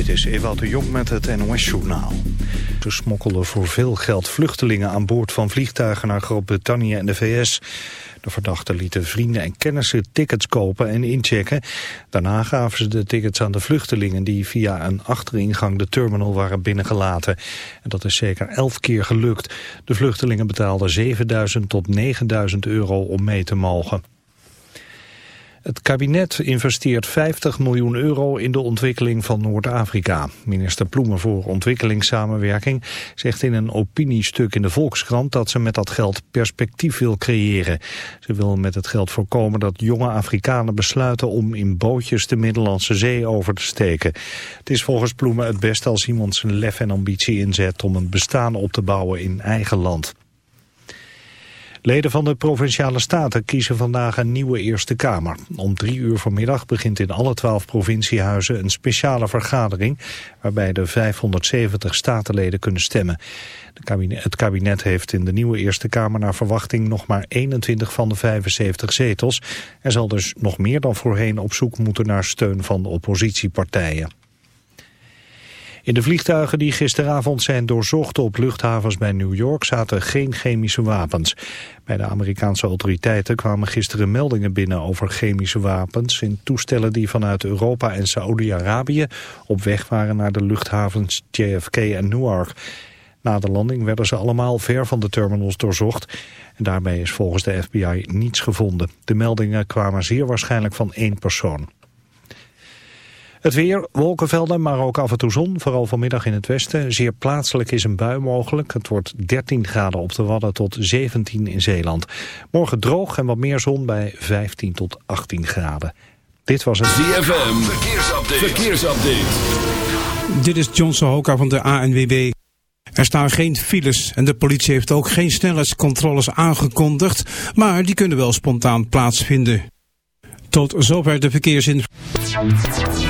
Dit is Ewout de Jong met het NOS-journaal. Ze smokkelden voor veel geld vluchtelingen aan boord van vliegtuigen naar Groot-Brittannië en de VS. De verdachten lieten vrienden en kennissen tickets kopen en inchecken. Daarna gaven ze de tickets aan de vluchtelingen die via een achteringang de terminal waren binnengelaten. En dat is zeker elf keer gelukt. De vluchtelingen betaalden 7000 tot 9000 euro om mee te mogen. Het kabinet investeert 50 miljoen euro in de ontwikkeling van Noord-Afrika. Minister Ploemen voor ontwikkelingssamenwerking zegt in een opiniestuk in de Volkskrant dat ze met dat geld perspectief wil creëren. Ze wil met het geld voorkomen dat jonge Afrikanen besluiten om in bootjes de Middellandse Zee over te steken. Het is volgens Ploemen het beste als iemand zijn lef en ambitie inzet om een bestaan op te bouwen in eigen land. Leden van de Provinciale Staten kiezen vandaag een nieuwe Eerste Kamer. Om drie uur vanmiddag begint in alle twaalf provinciehuizen een speciale vergadering... waarbij de 570 statenleden kunnen stemmen. Het kabinet heeft in de nieuwe Eerste Kamer naar verwachting nog maar 21 van de 75 zetels. Er zal dus nog meer dan voorheen op zoek moeten naar steun van oppositiepartijen. In de vliegtuigen die gisteravond zijn doorzocht op luchthavens bij New York zaten geen chemische wapens. Bij de Amerikaanse autoriteiten kwamen gisteren meldingen binnen over chemische wapens in toestellen die vanuit Europa en Saoedi-Arabië op weg waren naar de luchthavens JFK en Newark. Na de landing werden ze allemaal ver van de terminals doorzocht en daarbij is volgens de FBI niets gevonden. De meldingen kwamen zeer waarschijnlijk van één persoon. Het weer, wolkenvelden, maar ook af en toe zon, vooral vanmiddag in het westen. Zeer plaatselijk is een bui mogelijk. Het wordt 13 graden op de Wadden tot 17 in Zeeland. Morgen droog en wat meer zon bij 15 tot 18 graden. Dit was het ZFM, verkeersupdate. verkeersupdate. Dit is John Sohoka van de ANWB. Er staan geen files en de politie heeft ook geen snelheidscontroles aangekondigd, maar die kunnen wel spontaan plaatsvinden. Tot zover de verkeersinformatie.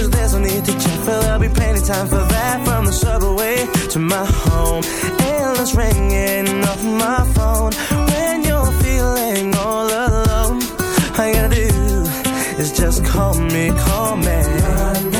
cause there's no need to check For there'll be plenty time for that. From the subway to my home Endless ringing off my phone. When you're feeling all alone All you gotta do is just call me, call me.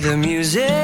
The music,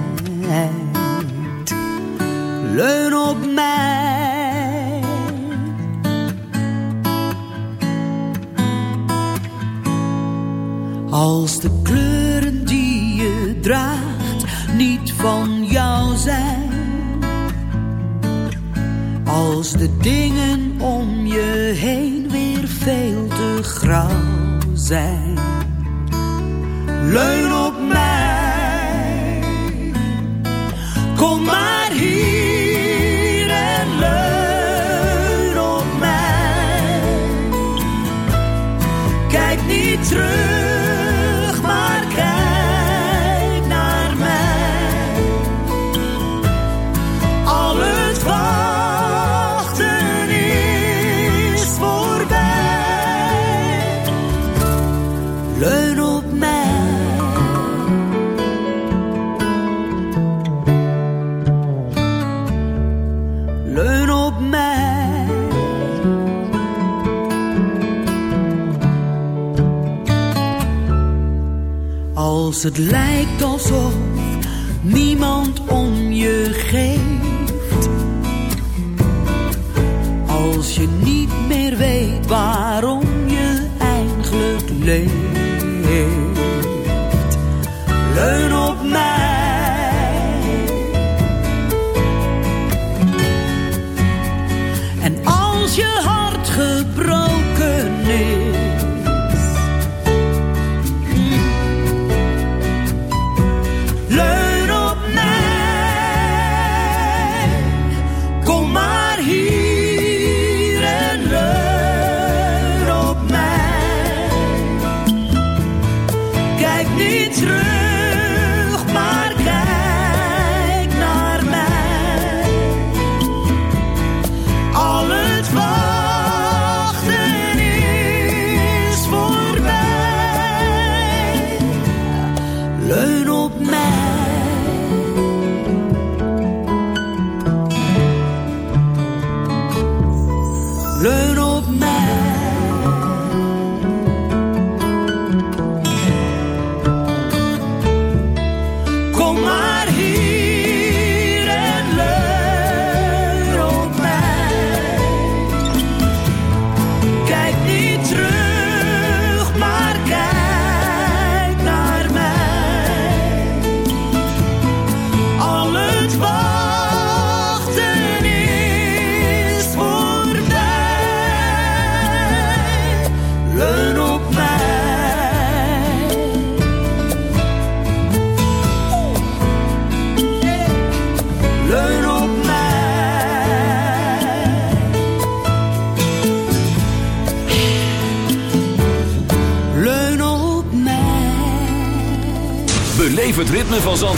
het lijkt alsof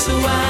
so I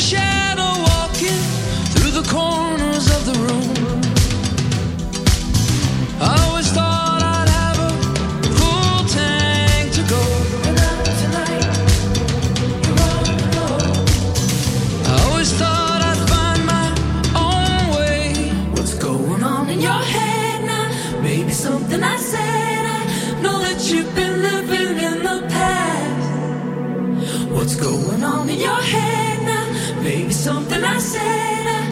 shadow. said.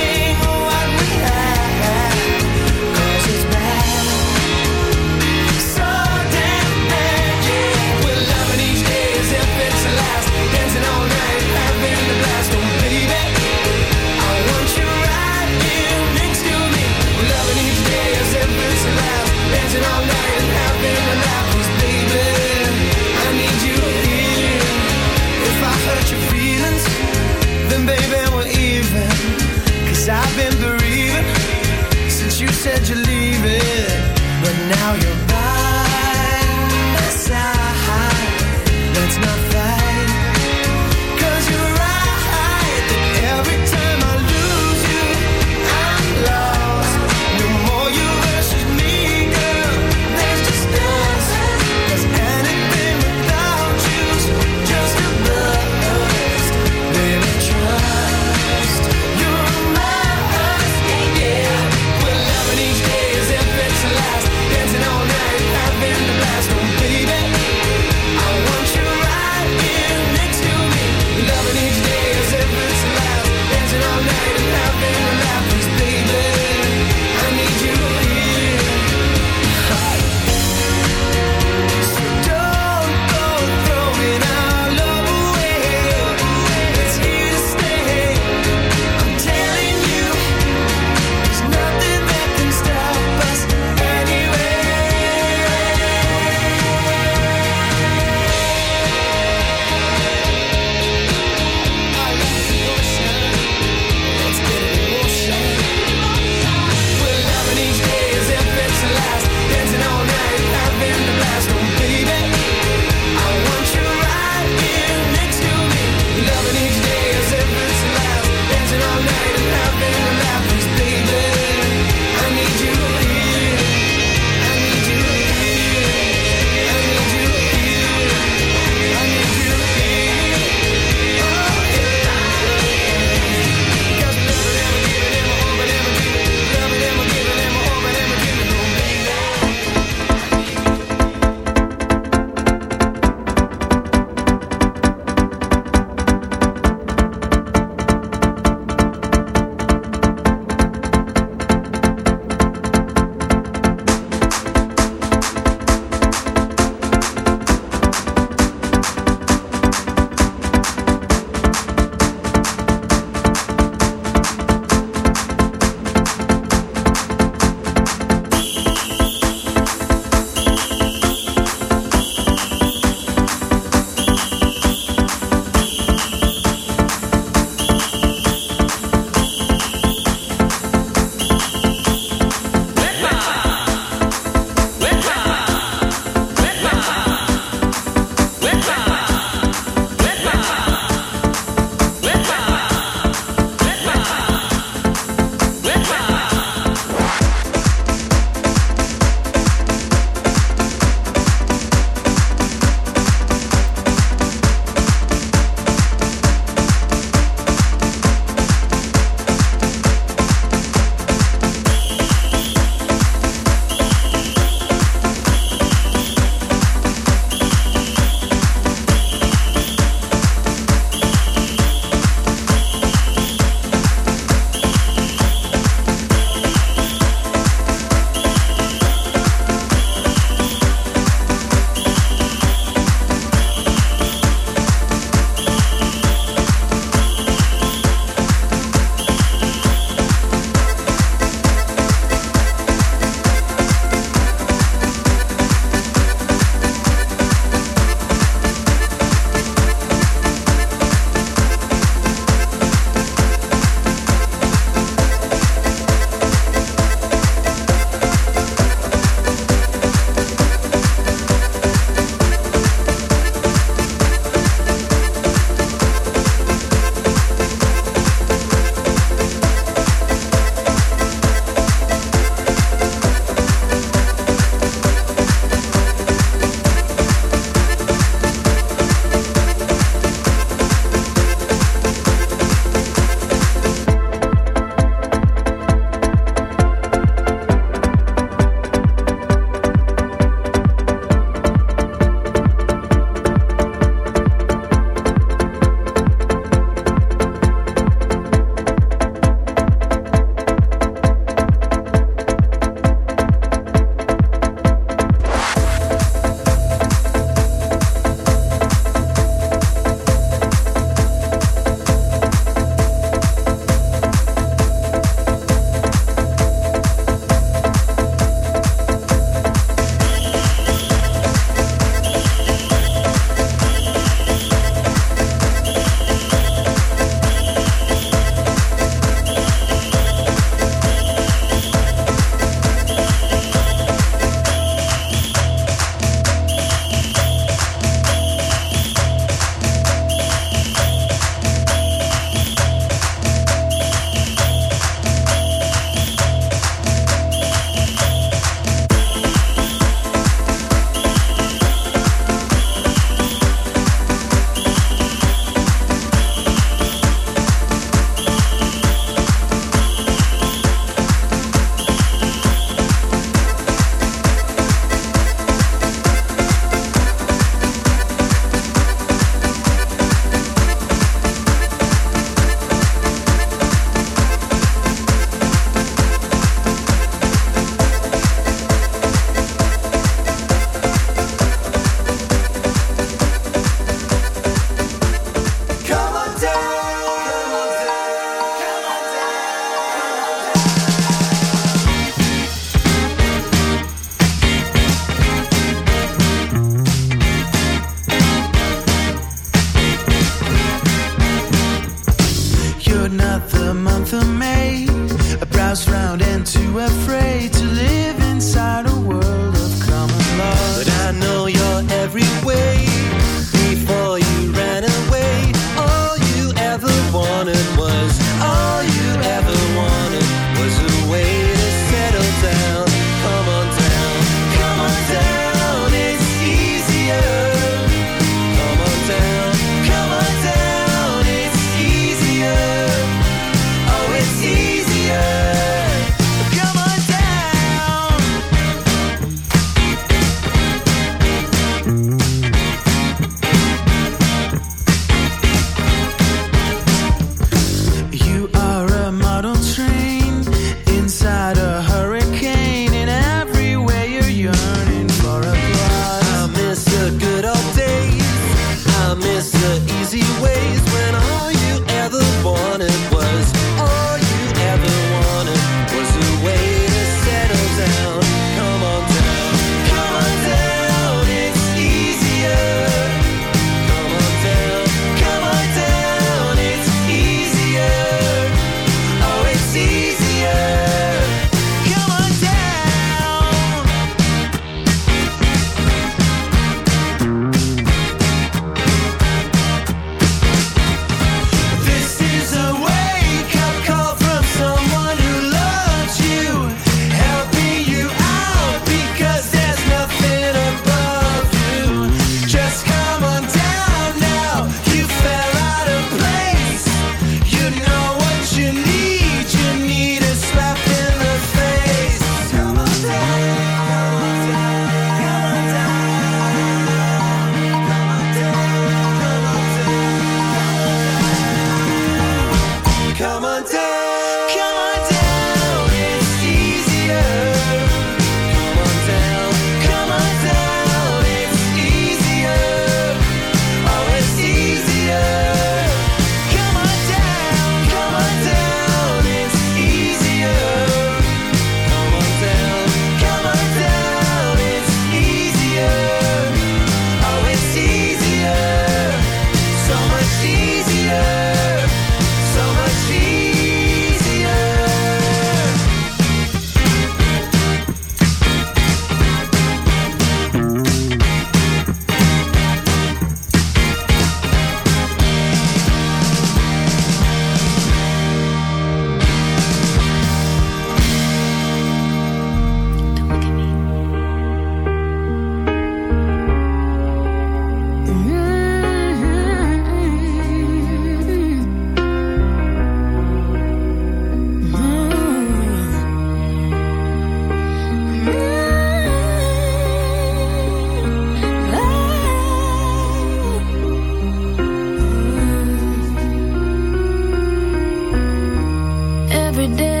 every day.